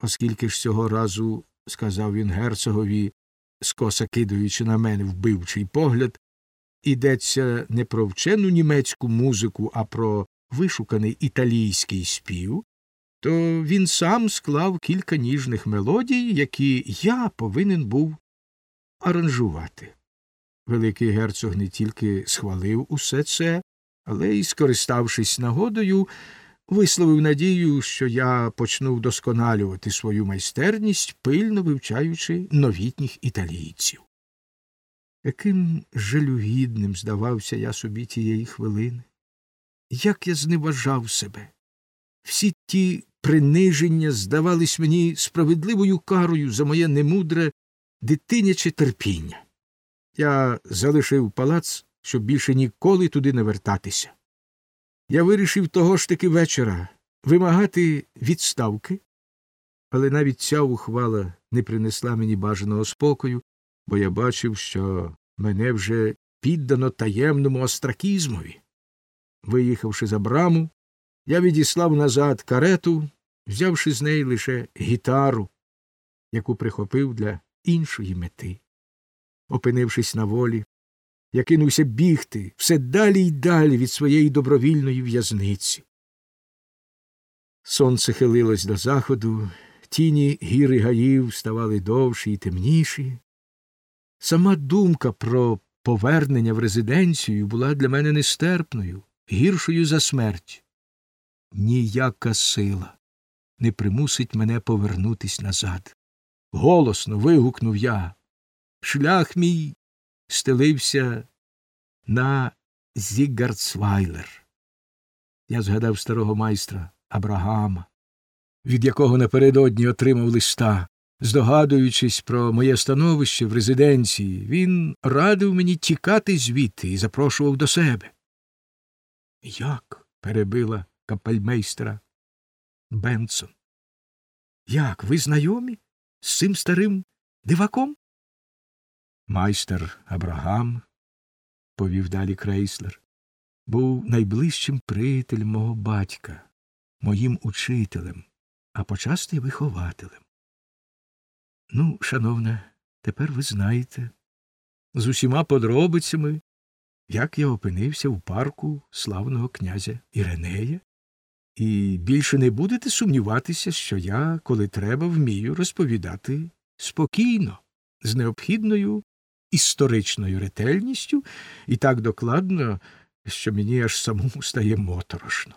Оскільки ж цього разу, сказав він герцогові, скоса кидаючи на мене вбивчий погляд, ідеться не про вчену німецьку музику, а про вишуканий італійський спів, то він сам склав кілька ніжних мелодій, які я повинен був аранжувати. Великий герцог не тільки схвалив усе це, але й, скориставшись нагодою, висловив надію, що я почну вдосконалювати свою майстерність, пильно вивчаючи новітніх італійців. Яким жалюгідним здавався я собі тієї хвилини, як я зневажав себе. Всі ті приниження здавались мені справедливою карою за моє немудре дитиняче терпіння. Я залишив палац, щоб більше ніколи туди не вертатися. Я вирішив того ж таки вечора вимагати відставки, але навіть ця ухвала не принесла мені бажаного спокою, бо я бачив, що мене вже піддано таємному остракізмові. Виїхавши за браму, я відіслав назад карету, взявши з неї лише гітару, яку прихопив для іншої мети. Опинившись на волі, я кинувся бігти все далі й далі від своєї добровільної в'язниці. Сонце хилилось до заходу, тіні гіри гаїв ставали довші і темніші. Сама думка про повернення в резиденцію була для мене нестерпною, гіршою за смерть. Ніяка сила не примусить мене повернутись назад. Голосно вигукнув я. Шлях мій стелився на Зігарцвайлер. Я згадав старого майстра Абрагама, від якого напередодні отримав листа. Здогадуючись про моє становище в резиденції, він радив мені тікати звідти і запрошував до себе. Як? перебила капельмейстера Бенсон. Як ви знайомі з цим старим диваком? Майстер Абрагам, повів далі крейслер, був найближчим приятелем мого батька, моїм учителем, а почасти вихователем. Ну, шановне, тепер ви знаєте з усіма подробицями, як я опинився в парку славного князя Іренея, і більше не будете сумніватися, що я, коли треба, вмію розповідати спокійно, з необхідною історичною ретельністю і так докладно, що мені аж самому стає моторошно.